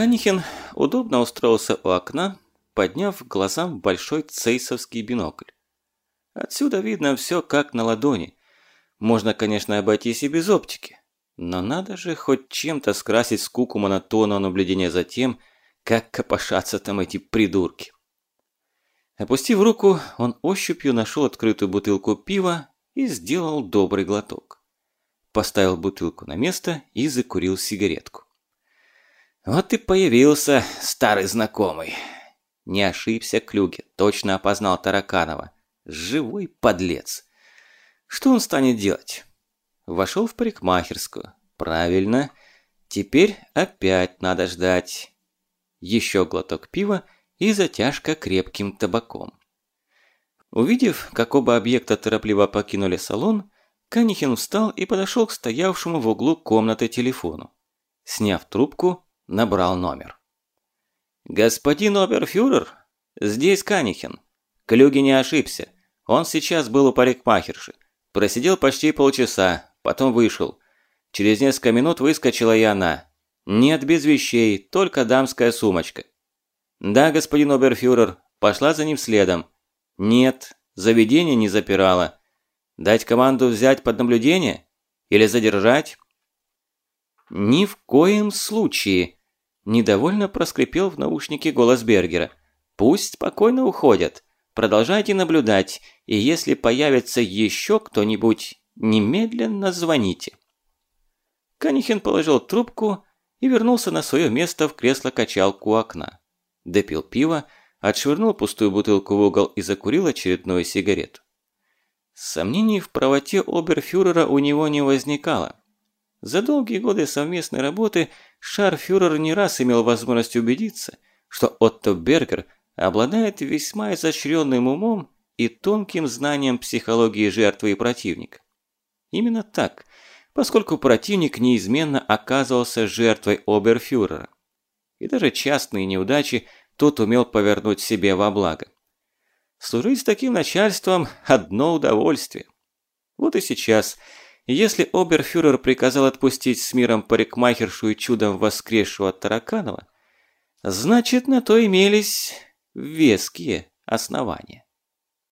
Канихин удобно устроился у окна, подняв глазам большой цейсовский бинокль. Отсюда видно все как на ладони. Можно, конечно, обойтись и без оптики. Но надо же хоть чем-то скрасить скуку монотонного наблюдения за тем, как копошатся там эти придурки. Опустив руку, он ощупью нашел открытую бутылку пива и сделал добрый глоток. Поставил бутылку на место и закурил сигаретку. Вот и появился старый знакомый. Не ошибся Клюге, точно опознал Тараканова. Живой подлец. Что он станет делать? Вошел в парикмахерскую. Правильно. Теперь опять надо ждать. Еще глоток пива и затяжка крепким табаком. Увидев, как оба объекта торопливо покинули салон, Канихин встал и подошел к стоявшему в углу комнаты телефону. Сняв трубку, набрал номер. «Господин оберфюрер, здесь Канихин. Клюги не ошибся. Он сейчас был у парикмахерши. Просидел почти полчаса, потом вышел. Через несколько минут выскочила и она. Нет без вещей, только дамская сумочка. Да, господин оберфюрер, пошла за ним следом. Нет, заведение не запирало. Дать команду взять под наблюдение? Или задержать? Ни в коем случае, недовольно проскрипел в наушнике голос Бергера. Пусть спокойно уходят. Продолжайте наблюдать, и если появится еще кто-нибудь, немедленно звоните. Канихин положил трубку и вернулся на свое место в кресло-качалку у окна допил пиво, отшвырнул пустую бутылку в угол и закурил очередную сигарету. Сомнений в правоте оберфюрера у него не возникало. За долгие годы совместной работы шарфюрер не раз имел возможность убедиться, что Отто Бергер обладает весьма изощренным умом и тонким знанием психологии жертвы и противника. Именно так, поскольку противник неизменно оказывался жертвой оберфюрера и даже частные неудачи тот умел повернуть себе во благо. Служить с таким начальством – одно удовольствие. Вот и сейчас, если оберфюрер приказал отпустить с миром парикмахершу и чудом воскресшего Тараканова, значит, на то имелись веские основания.